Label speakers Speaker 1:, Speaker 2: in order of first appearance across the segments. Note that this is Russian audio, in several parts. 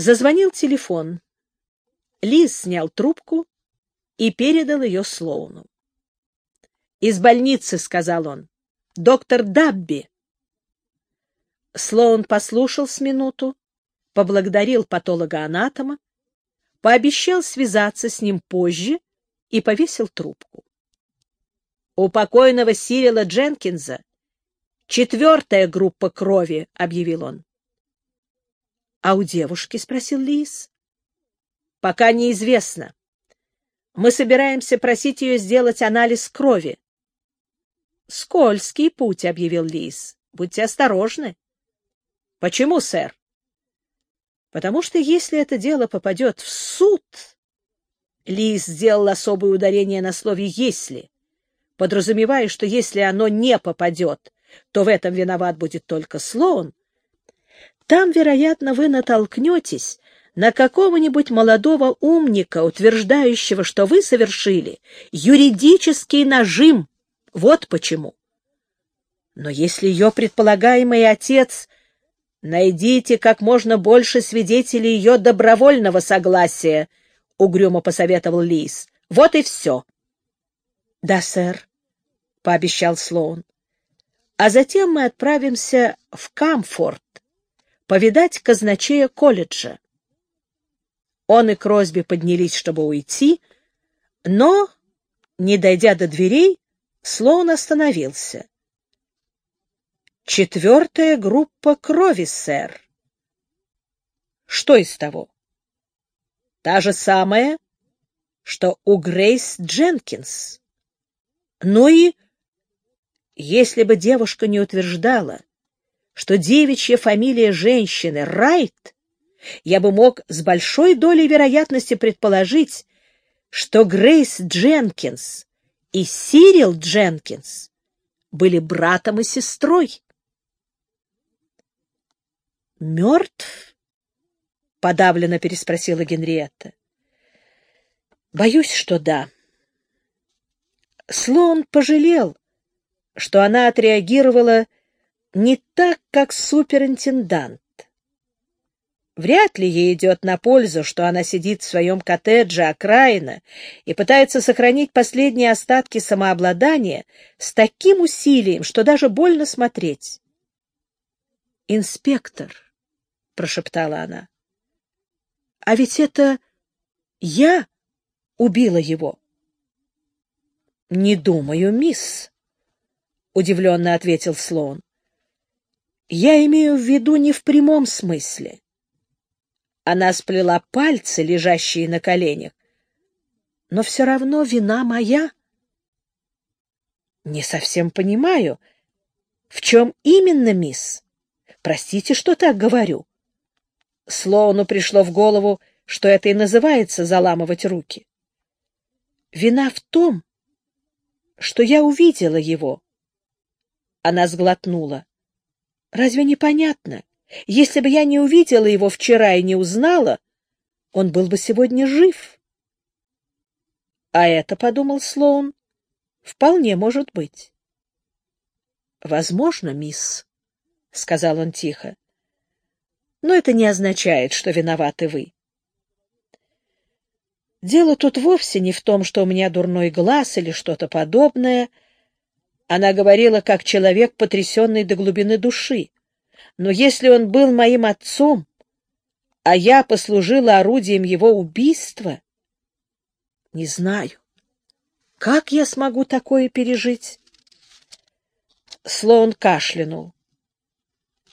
Speaker 1: Зазвонил телефон. Лиз снял трубку и передал ее Слоуну. «Из больницы», — сказал он. «Доктор Дабби». Слоун послушал с минуту, поблагодарил патолога-анатома, пообещал связаться с ним позже и повесил трубку. У покойного Сирила Дженкинза четвертая группа крови, — объявил он. — А у девушки? — спросил Лис. — Пока неизвестно. Мы собираемся просить ее сделать анализ крови. — Скользкий путь, — объявил Лис. — Будьте осторожны. — Почему, сэр? — Потому что если это дело попадет в суд... Лис сделал особое ударение на слове «если», подразумевая, что если оно не попадет, то в этом виноват будет только слон, там, вероятно, вы натолкнетесь на какого-нибудь молодого умника, утверждающего, что вы совершили юридический нажим. Вот почему. Но если ее предполагаемый отец... Найдите как можно больше свидетелей ее добровольного согласия, — угрюмо посоветовал Лис. — Вот и все. — Да, сэр, — пообещал Слоун. — А затем мы отправимся в Камфорт, повидать казначея колледжа. Он и Кросби поднялись, чтобы уйти, но, не дойдя до дверей, Слоун остановился. «Четвертая группа крови, сэр». «Что из того?» «Та же самая, что у Грейс Дженкинс». «Ну и...» Если бы девушка не утверждала, что девичья фамилия женщины Райт, я бы мог с большой долей вероятности предположить, что Грейс Дженкинс и Сирил Дженкинс были братом и сестрой. «Мертв?» — подавленно переспросила Генриетта. «Боюсь, что да». Слон пожалел, что она отреагировала не так, как суперинтендант. Вряд ли ей идет на пользу, что она сидит в своем коттедже окраина и пытается сохранить последние остатки самообладания с таким усилием, что даже больно смотреть. «Инспектор», — прошептала она, — «а ведь это я убила его». «Не думаю, мисс», — удивленно ответил Слоун. Я имею в виду не в прямом смысле. Она сплела пальцы, лежащие на коленях. Но все равно вина моя. Не совсем понимаю, в чем именно, мисс? Простите, что так говорю. Слоуну пришло в голову, что это и называется заламывать руки. Вина в том, что я увидела его. Она сглотнула. Разве не понятно? Если бы я не увидела его вчера и не узнала, он был бы сегодня жив. А это, — подумал Слоун, — вполне может быть. — Возможно, мисс, — сказал он тихо, — но это не означает, что виноваты вы. Дело тут вовсе не в том, что у меня дурной глаз или что-то подобное — она говорила, как человек, потрясенный до глубины души. Но если он был моим отцом, а я послужила орудием его убийства, не знаю, как я смогу такое пережить? Слоун кашлянул.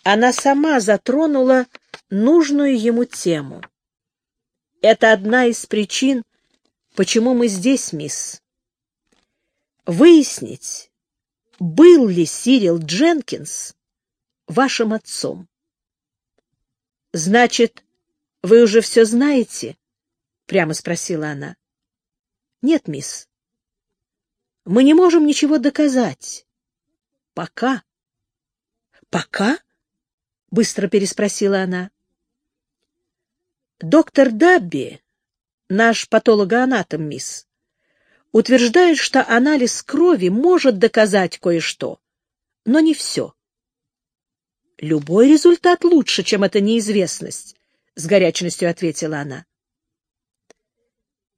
Speaker 1: Она сама затронула нужную ему тему. Это одна из причин, почему мы здесь, мисс. Выяснить, был ли Сирил Дженкинс вашим отцом? — Значит, вы уже все знаете? — прямо спросила она. — Нет, мисс. Мы не можем ничего доказать. Пока. — Пока? — быстро переспросила она. — Доктор Дабби, наш патологоанатом, мисс, утверждает, что анализ крови может доказать кое-что, но не все. Любой результат лучше, чем эта неизвестность, — с горячностью ответила она.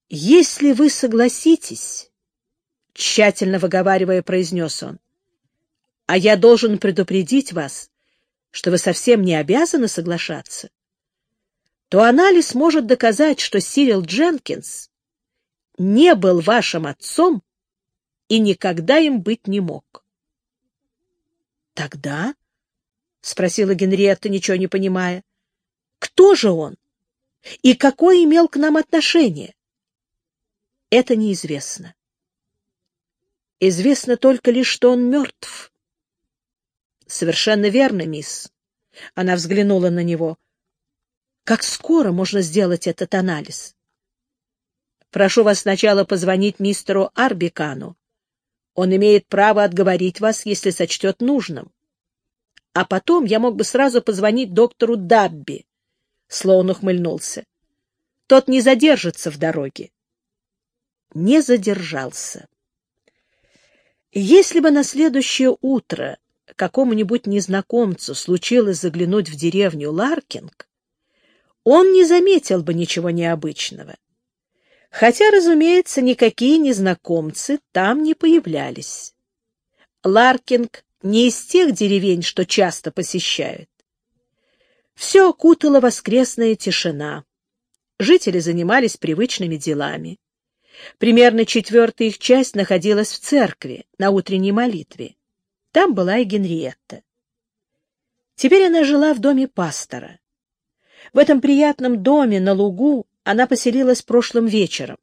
Speaker 1: «Если вы согласитесь, — тщательно выговаривая, произнес он, — а я должен предупредить вас, что вы совсем не обязаны соглашаться, то анализ может доказать, что Сирил Дженкинс не был вашим отцом и никогда им быть не мог. «Тогда?» — спросила Генриетта, ничего не понимая. «Кто же он? И какое имел к нам отношение?» «Это неизвестно. Известно только лишь, что он мертв». «Совершенно верно, мисс». Она взглянула на него. «Как скоро можно сделать этот анализ?» «Прошу вас сначала позвонить мистеру Арбикану. Он имеет право отговорить вас, если сочтет нужным. А потом я мог бы сразу позвонить доктору Дабби. Слоун ухмыльнулся. Тот не задержится в дороге. Не задержался. Если бы на следующее утро какому-нибудь незнакомцу случилось заглянуть в деревню Ларкинг, он не заметил бы ничего необычного. Хотя, разумеется, никакие незнакомцы там не появлялись. Ларкинг не из тех деревень, что часто посещают. Все окутала воскресная тишина. Жители занимались привычными делами. Примерно четвертая их часть находилась в церкви на утренней молитве. Там была и Генриетта. Теперь она жила в доме пастора. В этом приятном доме на лугу она поселилась прошлым вечером.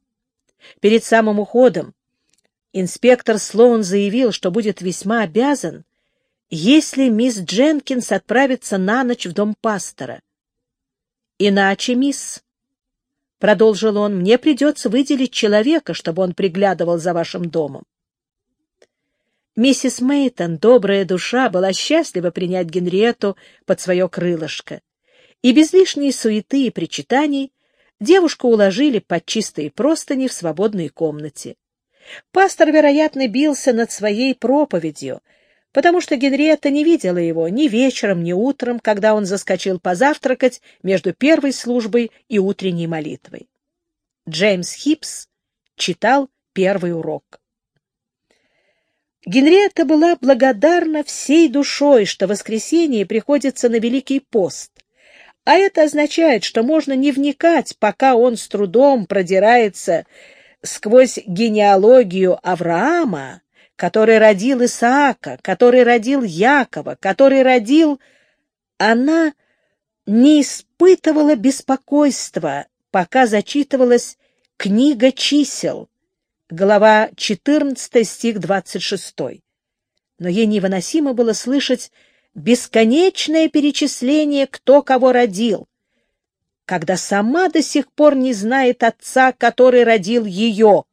Speaker 1: Перед самым уходом инспектор Слоун заявил, что будет весьма обязан, если мисс Дженкинс отправится на ночь в дом пастора. «Иначе, мисс», — продолжил он, — «мне придется выделить человека, чтобы он приглядывал за вашим домом». Миссис Мейтон, добрая душа, была счастлива принять Генриетту под свое крылышко, и без лишней суеты и причитаний Девушку уложили под чистые простыни в свободной комнате. Пастор, вероятно, бился над своей проповедью, потому что Генриетта не видела его ни вечером, ни утром, когда он заскочил позавтракать между первой службой и утренней молитвой. Джеймс Хипс читал первый урок. Генриетта была благодарна всей душой, что воскресенье приходится на Великий пост, а это означает, что можно не вникать, пока он с трудом продирается сквозь генеалогию Авраама, который родил Исаака, который родил Якова, который родил... Она не испытывала беспокойства, пока зачитывалась книга чисел, глава 14, стих 26. Но ей невыносимо было слышать бесконечное перечисление, кто кого родил, когда сама до сих пор не знает отца, который родил ее.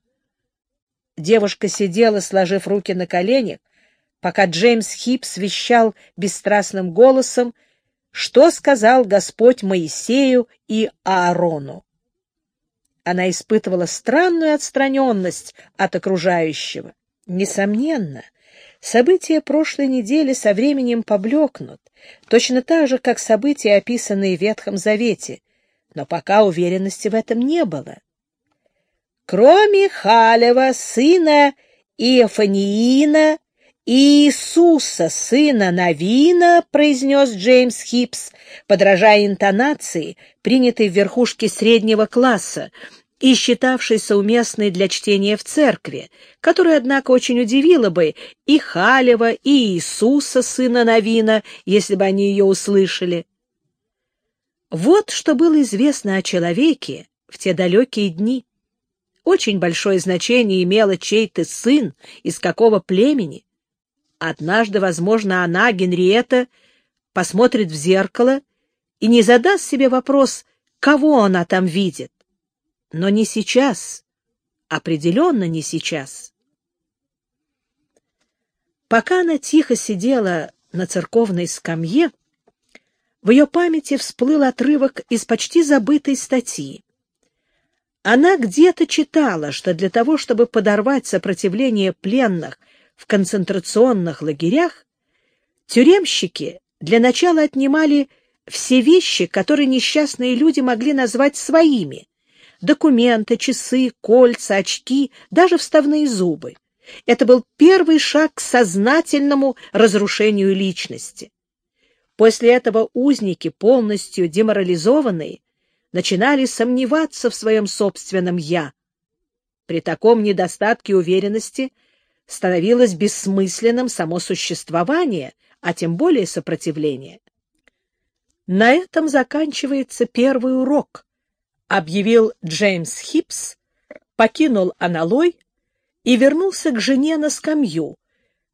Speaker 1: Девушка сидела, сложив руки на коленях, пока Джеймс Хипс вещал бесстрастным голосом, что сказал Господь Моисею и Аарону. Она испытывала странную отстраненность от окружающего. Несомненно, События прошлой недели со временем поблекнут, точно так же, как события, описанные в Ветхом Завете, но пока уверенности в этом не было. Кроме Халева, сына Иофаниина, Иисуса, сына Навина, произнес Джеймс Хипс, подражая интонации, принятой в верхушке среднего класса, и считавшейся уместной для чтения в церкви, которая, однако, очень удивила бы и Халева, и Иисуса, сына Навина, если бы они ее услышали. Вот что было известно о человеке в те далекие дни. Очень большое значение имело чей-то сын, из какого племени. Однажды, возможно, она, Генриетта, посмотрит в зеркало и не задаст себе вопрос, кого она там видит но не сейчас, определенно не сейчас. Пока она тихо сидела на церковной скамье, в ее памяти всплыл отрывок из почти забытой статьи. Она где-то читала, что для того, чтобы подорвать сопротивление пленных в концентрационных лагерях, тюремщики для начала отнимали все вещи, которые несчастные люди могли назвать своими. Документы, часы, кольца, очки, даже вставные зубы. Это был первый шаг к сознательному разрушению личности. После этого узники, полностью деморализованные, начинали сомневаться в своем собственном «я». При таком недостатке уверенности становилось бессмысленным само существование, а тем более сопротивление. На этом заканчивается первый урок, объявил Джеймс Хипс, покинул аналой и вернулся к жене на скамью,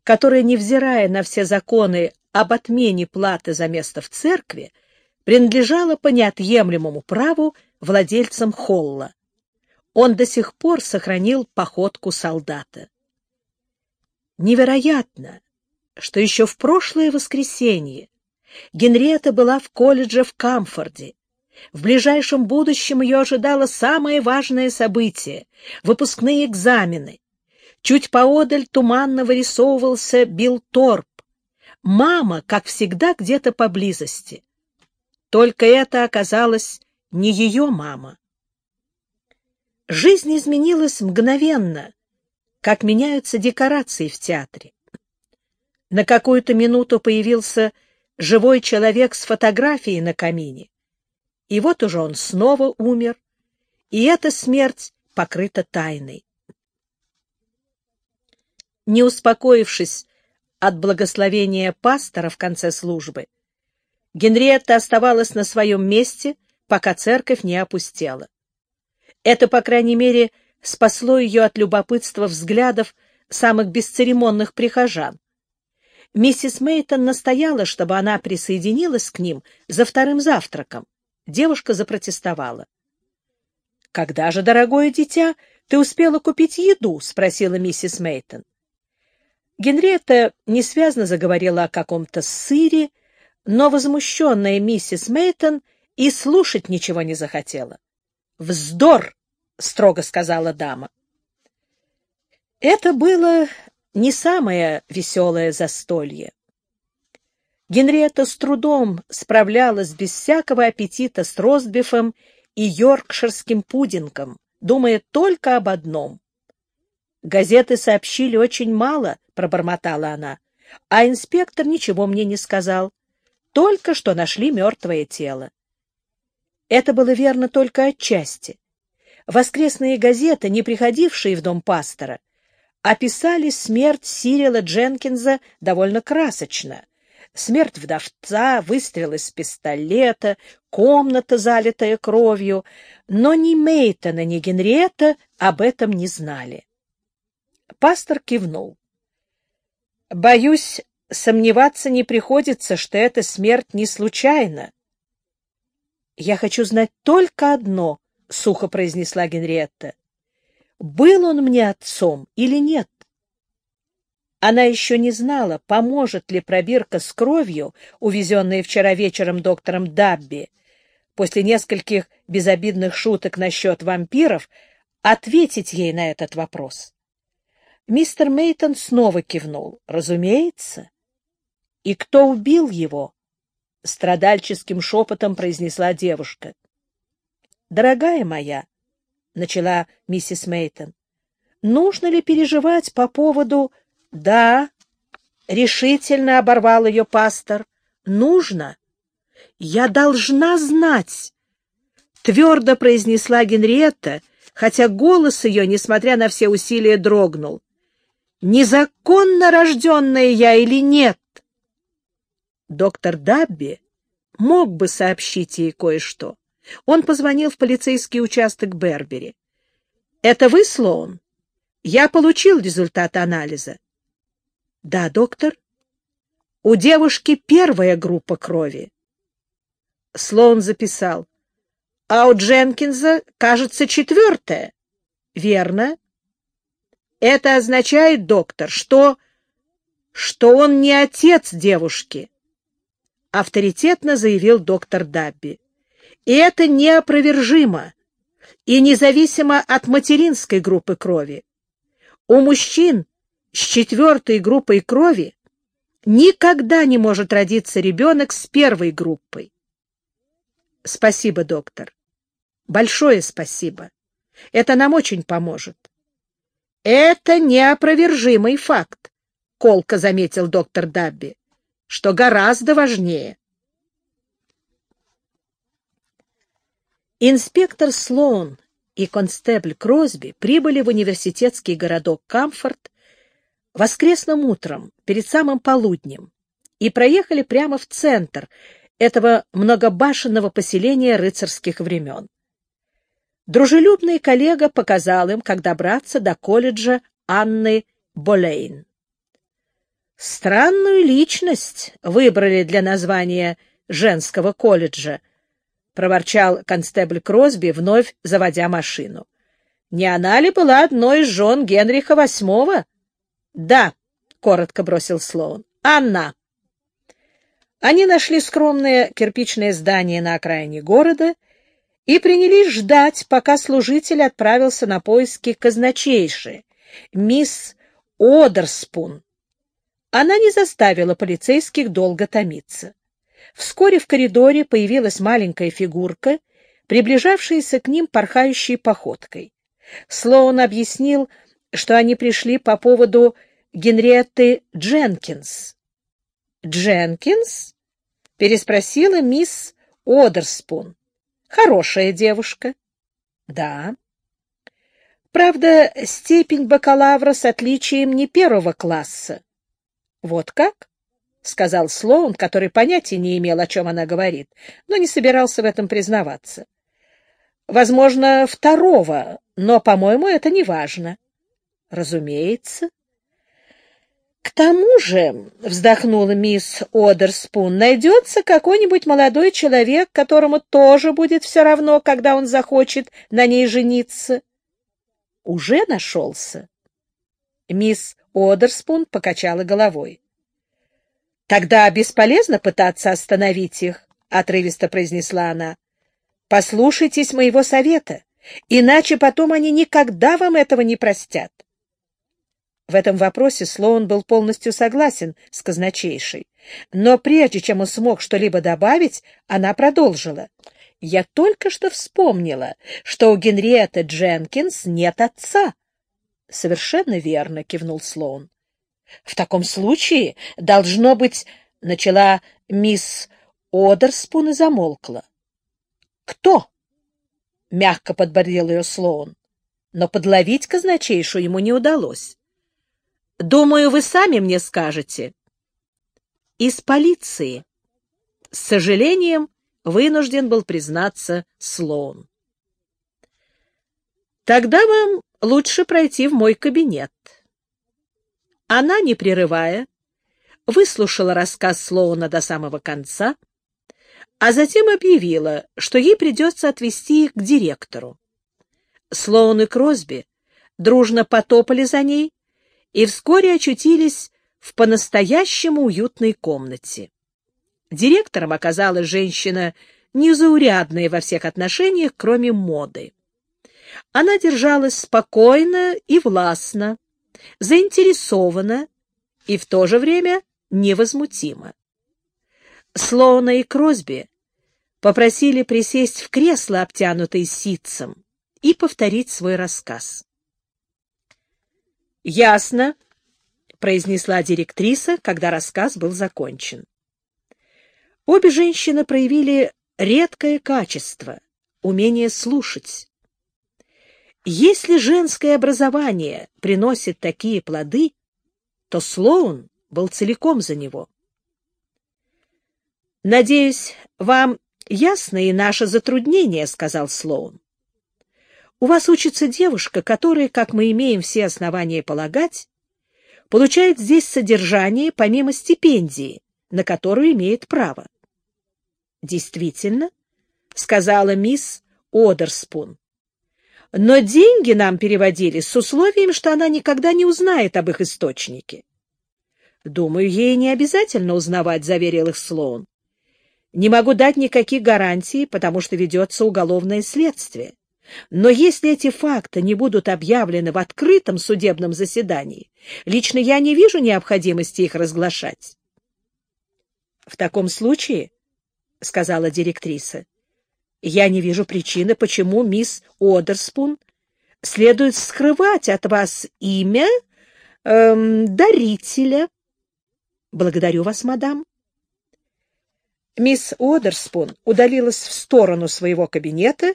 Speaker 1: которая, невзирая на все законы об отмене платы за место в церкви, принадлежала по неотъемлемому праву владельцам холла. Он до сих пор сохранил походку солдата. Невероятно, что еще в прошлое воскресенье Генриетта была в колледже в Камфорде. В ближайшем будущем ее ожидало самое важное событие — выпускные экзамены. Чуть поодаль туманно вырисовывался Билл Торп. Мама, как всегда, где-то поблизости. Только это оказалось не ее мама. Жизнь изменилась мгновенно, как меняются декорации в театре. На какую-то минуту появился живой человек с фотографией на камине. И вот уже он снова умер, и эта смерть покрыта тайной. Не успокоившись от благословения пастора в конце службы, Генриетта оставалась на своем месте, пока церковь не опустела. Это, по крайней мере, спасло ее от любопытства взглядов самых бесцеремонных прихожан, Миссис Мейтон настояла, чтобы она присоединилась к ним за вторым завтраком. Девушка запротестовала. — Когда же, дорогое дитя, ты успела купить еду? — спросила миссис Мейтон. Генриетта несвязно заговорила о каком-то сыре, но возмущенная миссис Мейтон и слушать ничего не захотела. «Вздор!» — строго сказала дама. Это было не самое веселое застолье. Генриетта с трудом справлялась без всякого аппетита с ростбифом и йоркширским пудингом, думая только об одном. «Газеты сообщили очень мало», — пробормотала она, — «а инспектор ничего мне не сказал. Только что нашли мертвое тело». Это было верно только отчасти. Воскресные газеты, не приходившие в дом пастора, описали смерть Сирила Дженкинза довольно красочно. Смерть вдовца, выстрел из пистолета, комната, залитая кровью, но ни Мейтона, ни Генриетта об этом не знали. Пастор кивнул. «Боюсь, сомневаться не приходится, что эта смерть не случайна». «Я хочу знать только одно», — сухо произнесла Генриетта был он мне отцом или нет. Она еще не знала, поможет ли пробирка с кровью, увезенная вчера вечером доктором Дабби, после нескольких безобидных шуток насчет вампиров, ответить ей на этот вопрос. Мистер Мейтон снова кивнул. Разумеется. И кто убил его? Страдальческим шепотом произнесла девушка. Дорогая моя, начала миссис Мейтон. Нужно ли переживать по поводу... Да, решительно оборвал ее пастор. Нужно. Я должна знать, твердо произнесла Генриетта, хотя голос ее, несмотря на все усилия, дрогнул. Незаконно рожденная я или нет? Доктор Дабби мог бы сообщить ей кое-что. Он позвонил в полицейский участок Бербери. «Это вы, Слоун? Я получил результат анализа». «Да, доктор?» «У девушки первая группа крови». Слоун записал. «А у Дженкинса, кажется, четвертая». «Верно». «Это означает, доктор, что...» «что он не отец девушки», — авторитетно заявил доктор Дабби. И это неопровержимо и независимо от материнской группы крови. У мужчин с четвертой группой крови никогда не может родиться ребенок с первой группой. Спасибо, доктор. Большое спасибо. Это нам очень поможет. Это неопровержимый факт, — колко заметил доктор Дабби, — что гораздо важнее. Инспектор Слоун и констебль Кросби прибыли в университетский городок Камфорт воскресным утром, перед самым полуднем, и проехали прямо в центр этого многобашенного поселения рыцарских времен. Дружелюбный коллега показал им, как добраться до колледжа Анны Болейн. Странную личность выбрали для названия женского колледжа, проворчал констебль Кросби, вновь заводя машину. Не она ли была одной из жен Генриха VIII? Да, коротко бросил Слоун. Анна. Они нашли скромное кирпичное здание на окраине города и принялись ждать, пока служитель отправился на поиски казначейши, мисс Одерспун. Она не заставила полицейских долго томиться. Вскоре в коридоре появилась маленькая фигурка, приближавшаяся к ним порхающей походкой. Слоун объяснил, что они пришли по поводу Генриетты Дженкинс. «Дженкинс?» — переспросила мисс Одерспун. «Хорошая девушка». «Да». «Правда, степень бакалавра с отличием не первого класса». «Вот как?» — сказал Слоун, который понятия не имел, о чем она говорит, но не собирался в этом признаваться. «Возможно, второго, но, по-моему, это не важно». «Разумеется». К тому же, — вздохнула мисс Одерспун, — найдется какой-нибудь молодой человек, которому тоже будет все равно, когда он захочет на ней жениться. Уже нашелся. Мисс Одерспун покачала головой. — Тогда бесполезно пытаться остановить их, — отрывисто произнесла она. — Послушайтесь моего совета, иначе потом они никогда вам этого не простят. В этом вопросе Слоун был полностью согласен с казначейшей. Но прежде чем он смог что-либо добавить, она продолжила. «Я только что вспомнила, что у Генриетты Дженкинс нет отца». «Совершенно верно», — кивнул Слоун. «В таком случае, должно быть...» — начала мисс Одерспун и замолкла. «Кто?» — мягко подбодрил ее Слоун. Но подловить казначейшу ему не удалось. Думаю, вы сами мне скажете. Из полиции. С сожалением вынужден был признаться Слоун. Тогда вам лучше пройти в мой кабинет. Она, не прерывая, выслушала рассказ Слоуна до самого конца, а затем объявила, что ей придется отвезти их к директору. Слоун и Кросби дружно потопали за ней, и вскоре очутились в по-настоящему уютной комнате. Директором оказалась женщина незаурядная во всех отношениях, кроме моды. Она держалась спокойно и властно, заинтересованно и в то же время невозмутимо. Слоуна и Кросби попросили присесть в кресло, обтянутое ситцем, и повторить свой рассказ. «Ясно», — произнесла директриса, когда рассказ был закончен. Обе женщины проявили редкое качество — умение слушать. Если женское образование приносит такие плоды, то Слоун был целиком за него. «Надеюсь, вам ясно и наше затруднение», — сказал Слоун. У вас учится девушка, которая, как мы имеем все основания полагать, получает здесь содержание помимо стипендии, на которую имеет право. Действительно, сказала мисс Одерспун. Но деньги нам переводили с условием, что она никогда не узнает об их источнике. Думаю, ей не обязательно узнавать, заверил их Слоун. Не могу дать никаких гарантий, потому что ведется уголовное следствие. Но если эти факты не будут объявлены в открытом судебном заседании, лично я не вижу необходимости их разглашать. — В таком случае, — сказала директриса, Я не вижу причины, почему мисс Одерспун следует скрывать от вас имя эм, дарителя. Благодарю вас, мадам. Мисс Одерспун удалилась в сторону своего кабинета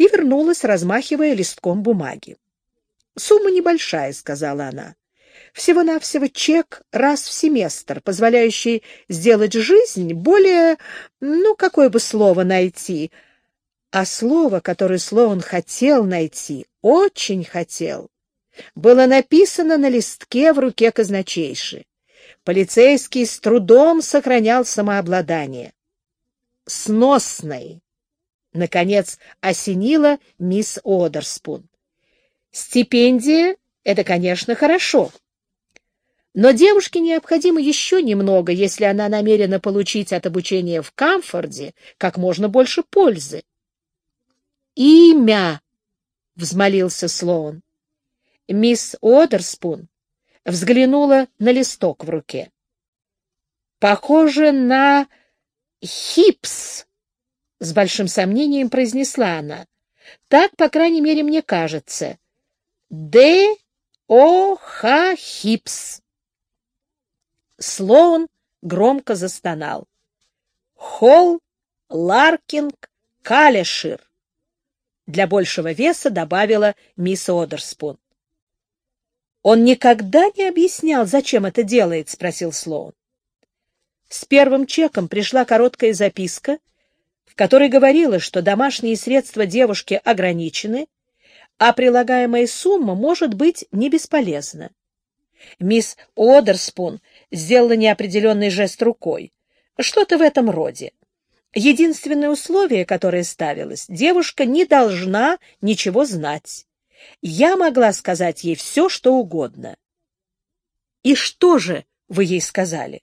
Speaker 1: и вернулась, размахивая листком бумаги. — Сумма небольшая, — сказала она. — Всего-навсего чек раз в семестр, позволяющий сделать жизнь более... Ну, какое бы слово найти? А слово, которое Слоун хотел найти, очень хотел, было написано на листке в руке казначейши. Полицейский с трудом сохранял самообладание. «Сносной!» — наконец осенила мисс Одерспун. «Стипендия — это, конечно, хорошо. Но девушке необходимо еще немного, если она намерена получить от обучения в Камфорде как можно больше пользы. «Имя!» — взмолился Слоун. Мисс Одерспун взглянула на листок в руке. «Похоже на хипс», — с большим сомнением произнесла она. «Так, по крайней мере, мне кажется. Д. О. Х. Хипс». Слоун громко застонал. Холл, Ларкинг, Калешир. Для большего веса добавила мисс Одерспун. «Он никогда не объяснял, зачем это делает?» — спросил Слоун. С первым чеком пришла короткая записка, которой говорила, что домашние средства девушки ограничены, а прилагаемая сумма может быть не бесполезна. Мисс Одерспун сделала неопределенный жест рукой. Что-то в этом роде. Единственное условие, которое ставилось, девушка не должна ничего знать. Я могла сказать ей все, что угодно. И что же вы ей сказали?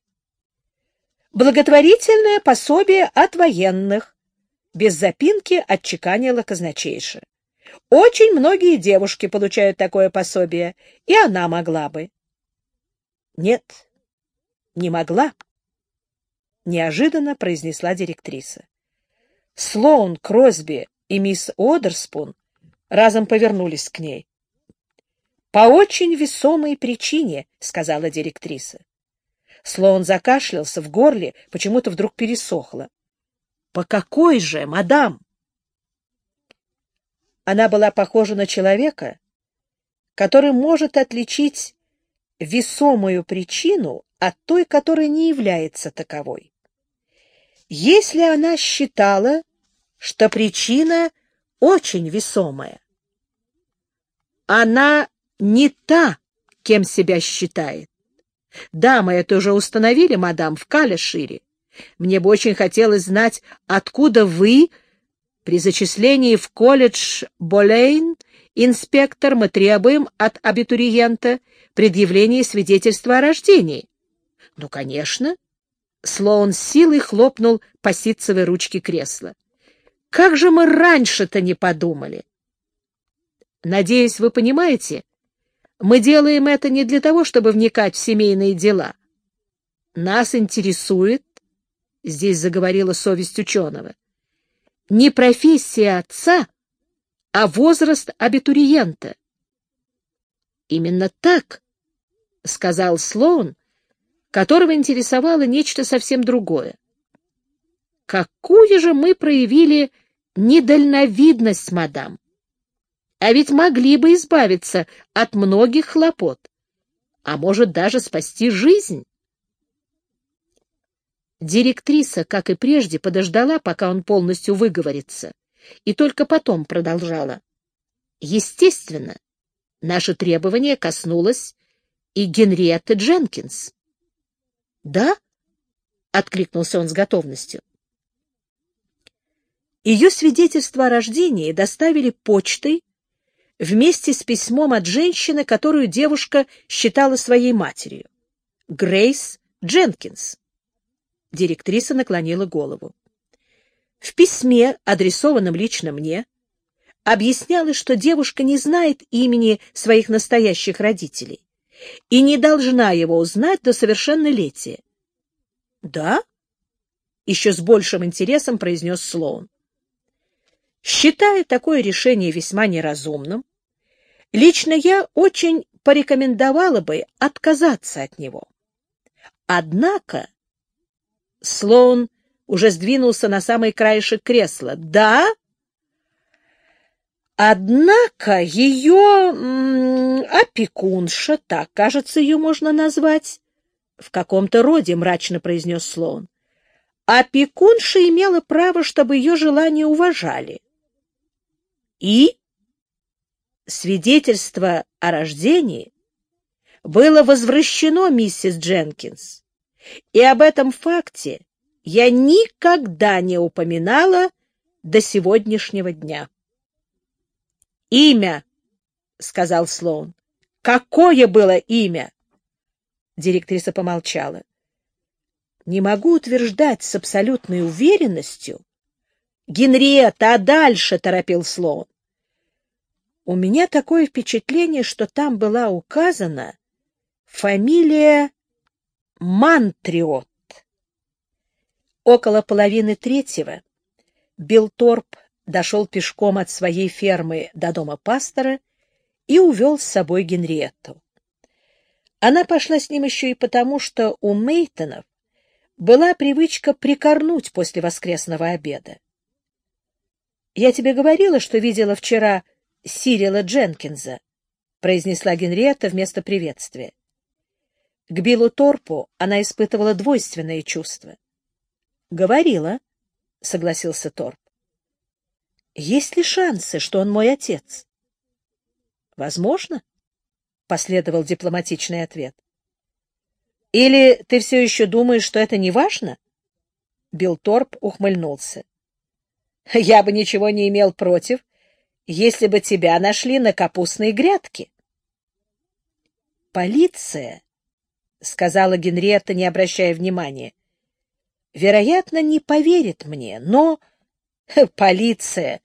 Speaker 1: Благотворительное пособие от военных. Без запинки отчеканила казначейша. Очень многие девушки получают такое пособие, и она могла бы. Нет, не могла, неожиданно произнесла директриса. Слоун, Кросби и мисс Одерспун разом повернулись к ней. — По очень весомой причине, — сказала директриса. Слоун закашлялся в горле, почему-то вдруг пересохло. — По какой же, мадам? Она была похожа на человека, который может отличить весомую причину от той, которая не является таковой. Если она считала, что причина очень весомая. Она не та, кем себя считает. Да, мы это уже установили, мадам, в Калешире. Мне бы очень хотелось знать, откуда вы при зачислении в колледж Болейн инспектор мы требуем от абитуриента предъявления свидетельства о рождении. Ну, конечно. Слоун силой хлопнул по ситцевой ручке кресла. Как же мы раньше-то не подумали? Надеюсь, вы понимаете, мы делаем это не для того, чтобы вникать в семейные дела. Нас интересует, здесь заговорила совесть ученого, не профессия отца, а возраст абитуриента. Именно так, сказал Слоун, которого интересовало нечто совсем другое. Какую же мы проявили недальновидность, мадам! А ведь могли бы избавиться от многих хлопот, а может даже спасти жизнь. Директриса, как и прежде, подождала, пока он полностью выговорится, и только потом продолжала. Естественно, наше требование коснулось и Генриетты Дженкинс. «Да?» — откликнулся он с готовностью. Ее свидетельство о рождении доставили почтой вместе с письмом от женщины, которую девушка считала своей матерью. Грейс Дженкинс. Директриса наклонила голову. В письме, адресованном лично мне, объяснялось, что девушка не знает имени своих настоящих родителей и не должна его узнать до совершеннолетия. — Да? — еще с большим интересом произнес Слоун. Считая такое решение весьма неразумным, лично я очень порекомендовала бы отказаться от него. Однако Слоун уже сдвинулся на самый краешек кресла. «Да?» Однако ее опекунша, так, кажется, ее можно назвать, в каком-то роде, мрачно произнес Слоун. Опекунша имела право, чтобы ее желания уважали. И свидетельство о рождении было возвращено миссис Дженкинс, и об этом факте я никогда не упоминала до сегодняшнего дня. «Имя», — сказал Слоун. «Какое было имя?» Директриса помолчала. «Не могу утверждать с абсолютной уверенностью». «Генриетта, а дальше?» — торопил Слоун. «У меня такое впечатление, что там была указана фамилия Мантриот». Около половины третьего Билторп дошел пешком от своей фермы до дома пастора и увел с собой Генриетту. Она пошла с ним еще и потому, что у Мейтонов была привычка прикорнуть после воскресного обеда. «Я тебе говорила, что видела вчера Сирила Дженкинза», — произнесла Генриетта вместо приветствия. К Биллу Торпу она испытывала двойственные чувства. «Говорила», — согласился Торп. Есть ли шансы, что он мой отец? Возможно, последовал дипломатичный ответ. Или ты все еще думаешь, что это не важно? Билторп ухмыльнулся. Я бы ничего не имел против, если бы тебя нашли на капустной грядке. Полиция, сказала Генриетта, не обращая внимания, вероятно, не поверит мне, но полиция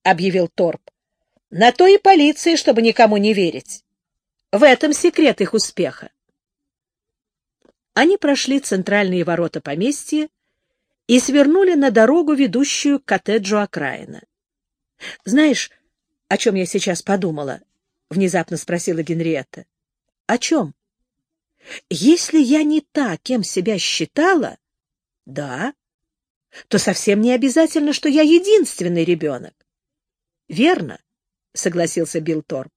Speaker 1: — объявил Торп. — На то и полиция, чтобы никому не верить. В этом секрет их успеха. Они прошли центральные ворота поместья и свернули на дорогу, ведущую к коттеджу окраина. — Знаешь, о чем я сейчас подумала? — внезапно спросила Генриетта. — О чем? — Если я не та, кем себя считала, да, то совсем не обязательно, что я единственный ребенок. Верно, согласился Билл Торп.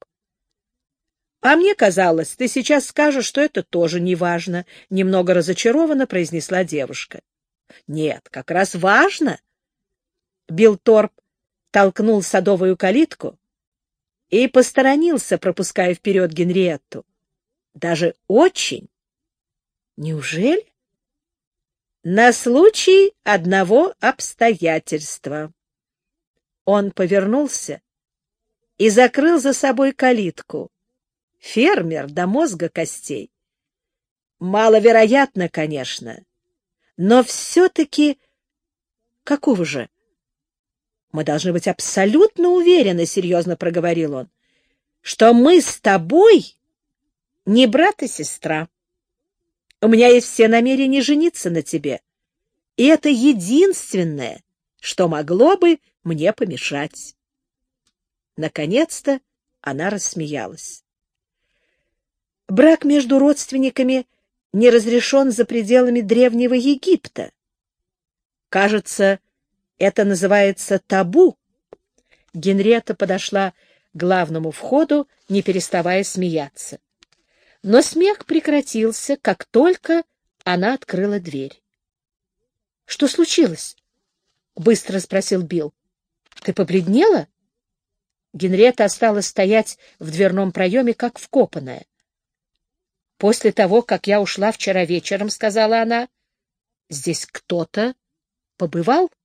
Speaker 1: А мне казалось, ты сейчас скажешь, что это тоже не важно, немного разочарованно произнесла девушка. Нет, как раз важно. Билл Торп толкнул садовую калитку и посторонился, пропуская вперед Генриетту. Даже очень. Неужели? На случай одного обстоятельства. Он повернулся и закрыл за собой калитку. Фермер до мозга костей. Маловероятно, конечно, но все-таки... Какого же? Мы должны быть абсолютно уверены, — серьезно проговорил он, — что мы с тобой не брат и сестра. У меня есть все намерения жениться на тебе, и это единственное, что могло бы мне помешать. Наконец-то она рассмеялась. Брак между родственниками не разрешен за пределами Древнего Египта. Кажется, это называется табу. Генрета подошла к главному входу, не переставая смеяться. Но смех прекратился, как только она открыла дверь. — Что случилось? — быстро спросил Билл. — Ты побледнела? Генрета осталась стоять в дверном проеме, как вкопанная. — После того, как я ушла вчера вечером, — сказала она, — здесь кто-то побывал? —